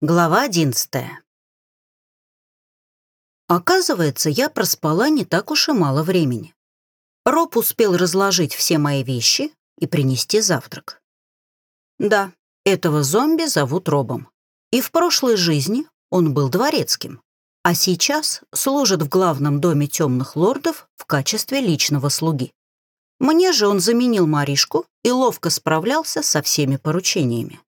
Глава одиннадцатая. Оказывается, я проспала не так уж и мало времени. Роб успел разложить все мои вещи и принести завтрак. Да, этого зомби зовут Робом. И в прошлой жизни он был дворецким, а сейчас служит в главном доме темных лордов в качестве личного слуги. Мне же он заменил Маришку и ловко справлялся со всеми поручениями.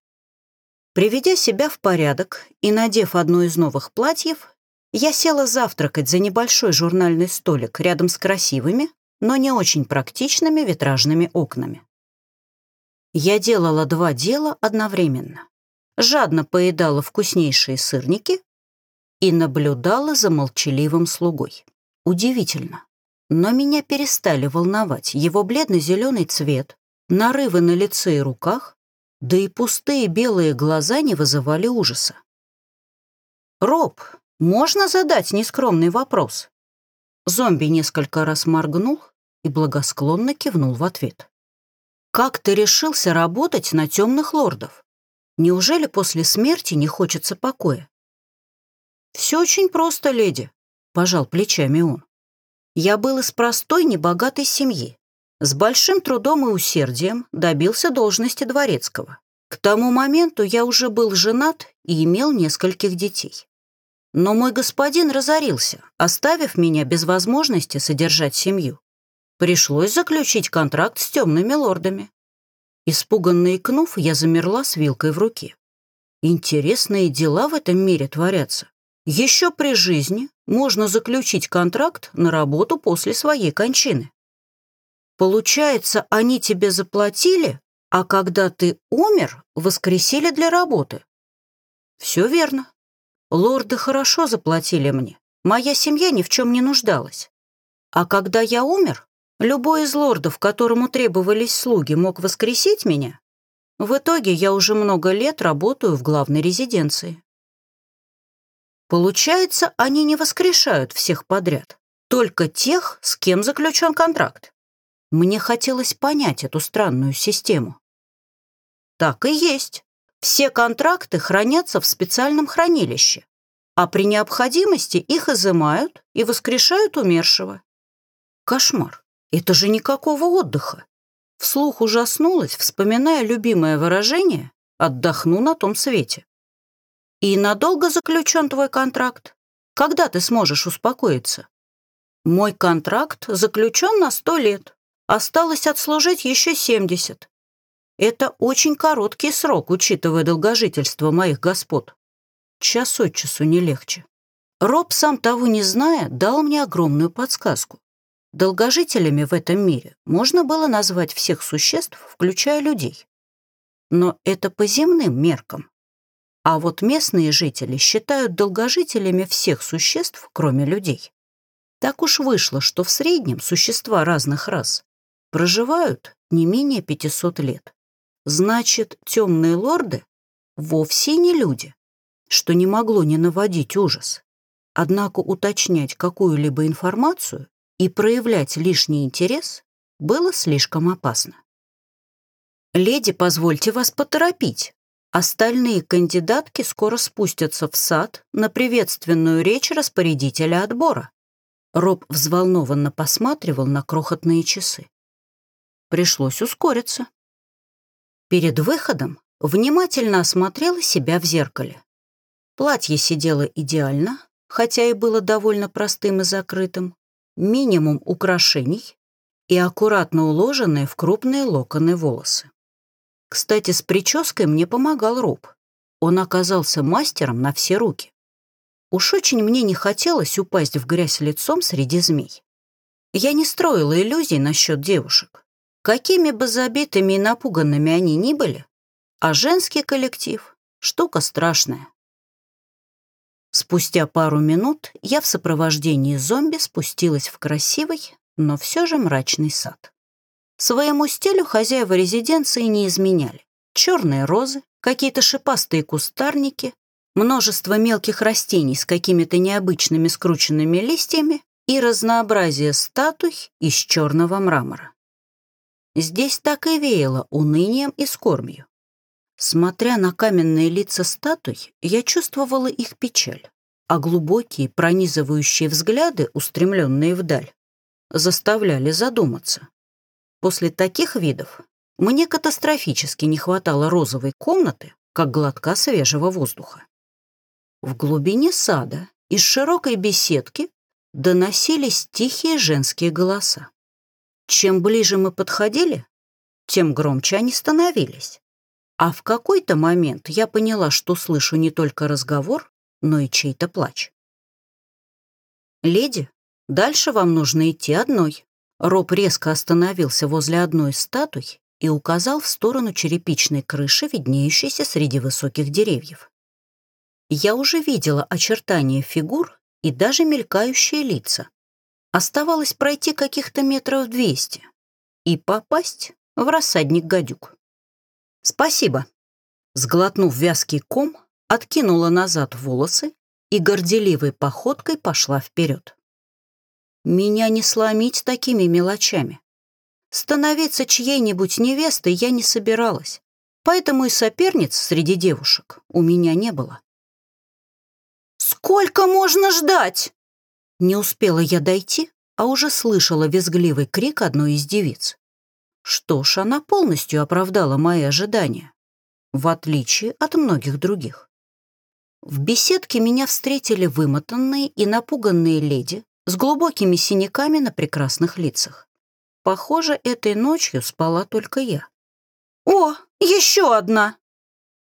Приведя себя в порядок и надев одно из новых платьев, я села завтракать за небольшой журнальный столик рядом с красивыми, но не очень практичными витражными окнами. Я делала два дела одновременно. Жадно поедала вкуснейшие сырники и наблюдала за молчаливым слугой. Удивительно. Но меня перестали волновать его бледно-зеленый цвет, нарывы на лице и руках, да и пустые белые глаза не вызывали ужаса. «Роб, можно задать нескромный вопрос?» Зомби несколько раз моргнул и благосклонно кивнул в ответ. «Как ты решился работать на темных лордов? Неужели после смерти не хочется покоя?» «Все очень просто, леди», — пожал плечами он. «Я был из простой, небогатой семьи. С большим трудом и усердием добился должности дворецкого. К тому моменту я уже был женат и имел нескольких детей. Но мой господин разорился, оставив меня без возможности содержать семью. Пришлось заключить контракт с темными лордами. Испуганно икнув, я замерла с вилкой в руке. Интересные дела в этом мире творятся. Еще при жизни можно заключить контракт на работу после своей кончины. Получается, они тебе заплатили, а когда ты умер, воскресили для работы. Все верно. Лорды хорошо заплатили мне. Моя семья ни в чем не нуждалась. А когда я умер, любой из лордов, которому требовались слуги, мог воскресить меня. В итоге я уже много лет работаю в главной резиденции. Получается, они не воскрешают всех подряд, только тех, с кем заключен контракт. Мне хотелось понять эту странную систему. Так и есть. Все контракты хранятся в специальном хранилище, а при необходимости их изымают и воскрешают умершего. Кошмар. Это же никакого отдыха. Вслух ужаснулась, вспоминая любимое выражение «отдохну на том свете». И надолго заключен твой контракт? Когда ты сможешь успокоиться? Мой контракт заключен на сто лет. Осталось отслужить еще 70. Это очень короткий срок, учитывая долгожительство моих господ. Час от часу не легче. Роб, сам того не зная, дал мне огромную подсказку. Долгожителями в этом мире можно было назвать всех существ, включая людей. Но это по земным меркам. А вот местные жители считают долгожителями всех существ, кроме людей. Так уж вышло, что в среднем существа разных рас проживают не менее 500 лет. Значит, темные лорды вовсе не люди, что не могло не наводить ужас. Однако уточнять какую-либо информацию и проявлять лишний интерес было слишком опасно. «Леди, позвольте вас поторопить. Остальные кандидатки скоро спустятся в сад на приветственную речь распорядителя отбора». Роб взволнованно посматривал на крохотные часы. Пришлось ускориться. Перед выходом внимательно осмотрела себя в зеркале. Платье сидело идеально, хотя и было довольно простым и закрытым. Минимум украшений и аккуратно уложенные в крупные локоны волосы. Кстати, с прической мне помогал Роб. Он оказался мастером на все руки. Уж очень мне не хотелось упасть в грязь лицом среди змей. Я не строила иллюзий насчет девушек. Какими бы забитыми и напуганными они ни были, а женский коллектив — штука страшная. Спустя пару минут я в сопровождении зомби спустилась в красивый, но все же мрачный сад. Своему стилю хозяева резиденции не изменяли. Черные розы, какие-то шипастые кустарники, множество мелких растений с какими-то необычными скрученными листьями и разнообразие статуй из черного мрамора. Здесь так и веяло унынием и скорбью. Смотря на каменные лица статуй, я чувствовала их печаль, а глубокие пронизывающие взгляды, устремленные вдаль, заставляли задуматься. После таких видов мне катастрофически не хватало розовой комнаты, как глотка свежего воздуха. В глубине сада из широкой беседки доносились тихие женские голоса. Чем ближе мы подходили, тем громче они становились. А в какой-то момент я поняла, что слышу не только разговор, но и чей-то плач. «Леди, дальше вам нужно идти одной». Роб резко остановился возле одной из статуй и указал в сторону черепичной крыши, виднеющейся среди высоких деревьев. Я уже видела очертания фигур и даже мелькающие лица. Оставалось пройти каких-то метров двести и попасть в рассадник гадюк. «Спасибо». Сглотнув вязкий ком, откинула назад волосы и горделивой походкой пошла вперед. Меня не сломить такими мелочами. Становиться чьей-нибудь невестой я не собиралась, поэтому и соперниц среди девушек у меня не было. «Сколько можно ждать?» Не успела я дойти, а уже слышала визгливый крик одной из девиц. Что ж, она полностью оправдала мои ожидания, в отличие от многих других. В беседке меня встретили вымотанные и напуганные леди с глубокими синяками на прекрасных лицах. Похоже, этой ночью спала только я. «О, еще одна!»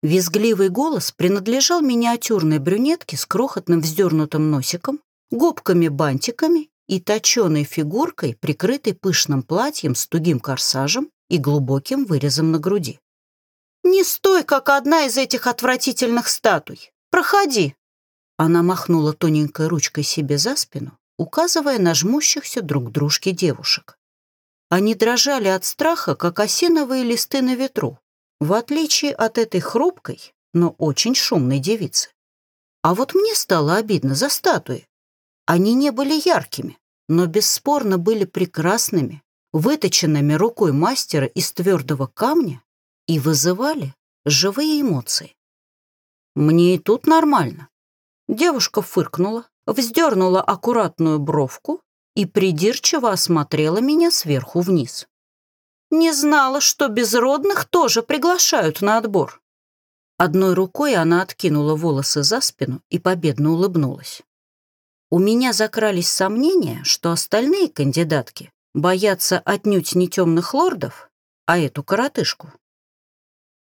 Визгливый голос принадлежал миниатюрной брюнетке с крохотным вздернутым носиком, губками-бантиками и точеной фигуркой, прикрытой пышным платьем с тугим корсажем и глубоким вырезом на груди. «Не стой, как одна из этих отвратительных статуй! Проходи!» Она махнула тоненькой ручкой себе за спину, указывая на жмущихся друг дружке девушек. Они дрожали от страха, как осиновые листы на ветру, в отличие от этой хрупкой, но очень шумной девицы. А вот мне стало обидно за статуи. Они не были яркими, но бесспорно были прекрасными, выточенными рукой мастера из твердого камня и вызывали живые эмоции. Мне и тут нормально. Девушка фыркнула, вздернула аккуратную бровку и придирчиво осмотрела меня сверху вниз. Не знала, что безродных тоже приглашают на отбор. Одной рукой она откинула волосы за спину и победно улыбнулась. У меня закрались сомнения, что остальные кандидатки боятся отнюдь не темных лордов, а эту коротышку.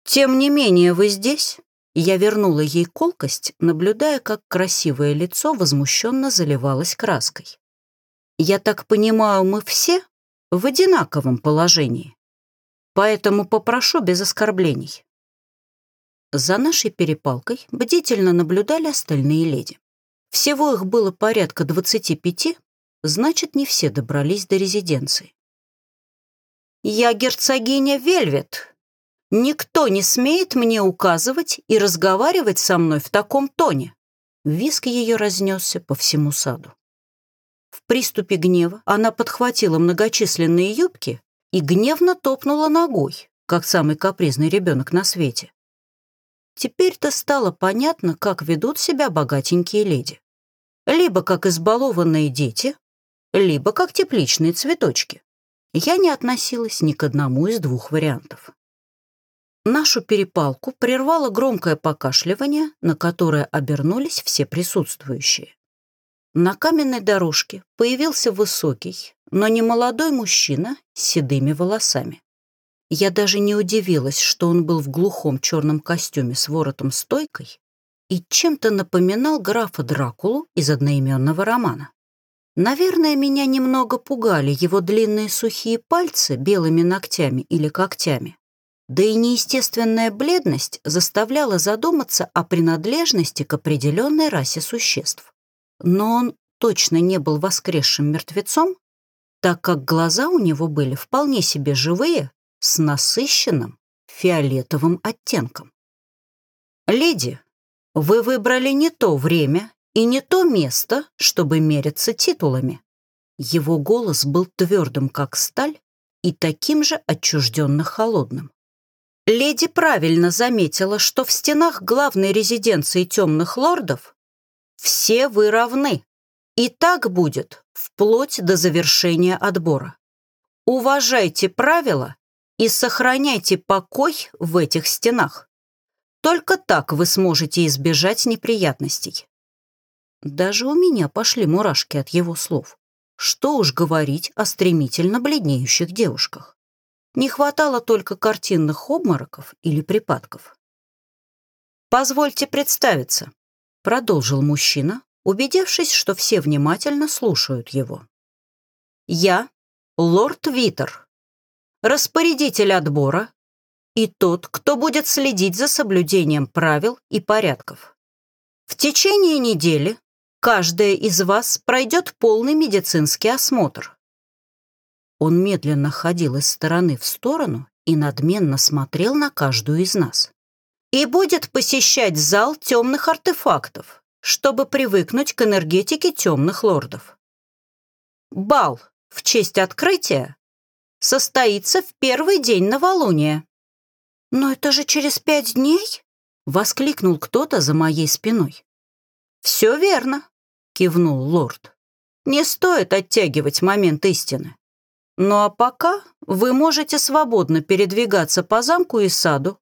«Тем не менее вы здесь?» Я вернула ей колкость, наблюдая, как красивое лицо возмущенно заливалось краской. «Я так понимаю, мы все в одинаковом положении, поэтому попрошу без оскорблений». За нашей перепалкой бдительно наблюдали остальные леди. Всего их было порядка двадцати пяти, значит, не все добрались до резиденции. «Я герцогиня Вельвет. Никто не смеет мне указывать и разговаривать со мной в таком тоне». Виск ее разнесся по всему саду. В приступе гнева она подхватила многочисленные юбки и гневно топнула ногой, как самый капризный ребенок на свете. Теперь-то стало понятно, как ведут себя богатенькие леди. Либо как избалованные дети, либо как тепличные цветочки. Я не относилась ни к одному из двух вариантов. Нашу перепалку прервало громкое покашливание, на которое обернулись все присутствующие. На каменной дорожке появился высокий, но не молодой мужчина с седыми волосами. Я даже не удивилась, что он был в глухом черном костюме с воротом-стойкой и чем-то напоминал графа Дракулу из одноименного романа. Наверное, меня немного пугали его длинные сухие пальцы белыми ногтями или когтями. Да и неестественная бледность заставляла задуматься о принадлежности к определенной расе существ. Но он точно не был воскресшим мертвецом, так как глаза у него были вполне себе живые с насыщенным фиолетовым оттенком. «Леди, вы выбрали не то время и не то место, чтобы мериться титулами». Его голос был твердым, как сталь, и таким же отчужденно холодным. Леди правильно заметила, что в стенах главной резиденции темных лордов все вы равны. И так будет вплоть до завершения отбора. Уважайте правила и сохраняйте покой в этих стенах. Только так вы сможете избежать неприятностей. Даже у меня пошли мурашки от его слов. Что уж говорить о стремительно бледнеющих девушках. Не хватало только картинных обмороков или припадков. «Позвольте представиться», — продолжил мужчина, убедившись, что все внимательно слушают его. «Я — лорд Витер, распорядитель отбора и тот, кто будет следить за соблюдением правил и порядков. В течение недели каждая из вас пройдет полный медицинский осмотр. Он медленно ходил из стороны в сторону и надменно смотрел на каждую из нас. И будет посещать зал темных артефактов, чтобы привыкнуть к энергетике темных лордов. Бал в честь открытия состоится в первый день новолуния. «Но это же через пять дней?» — воскликнул кто-то за моей спиной. «Все верно», — кивнул лорд. «Не стоит оттягивать момент истины. Ну а пока вы можете свободно передвигаться по замку и саду.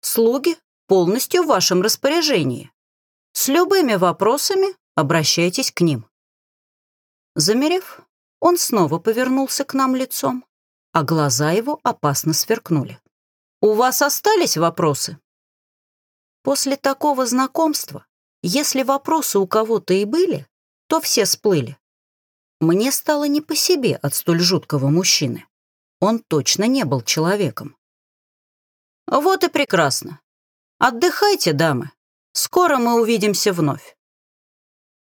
Слуги полностью в вашем распоряжении. С любыми вопросами обращайтесь к ним». Замерев, он снова повернулся к нам лицом, а глаза его опасно сверкнули. У вас остались вопросы? После такого знакомства, если вопросы у кого-то и были, то все сплыли. Мне стало не по себе от столь жуткого мужчины. Он точно не был человеком. Вот и прекрасно. Отдыхайте, дамы. Скоро мы увидимся вновь.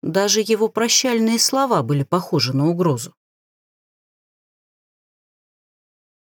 Даже его прощальные слова были похожи на угрозу.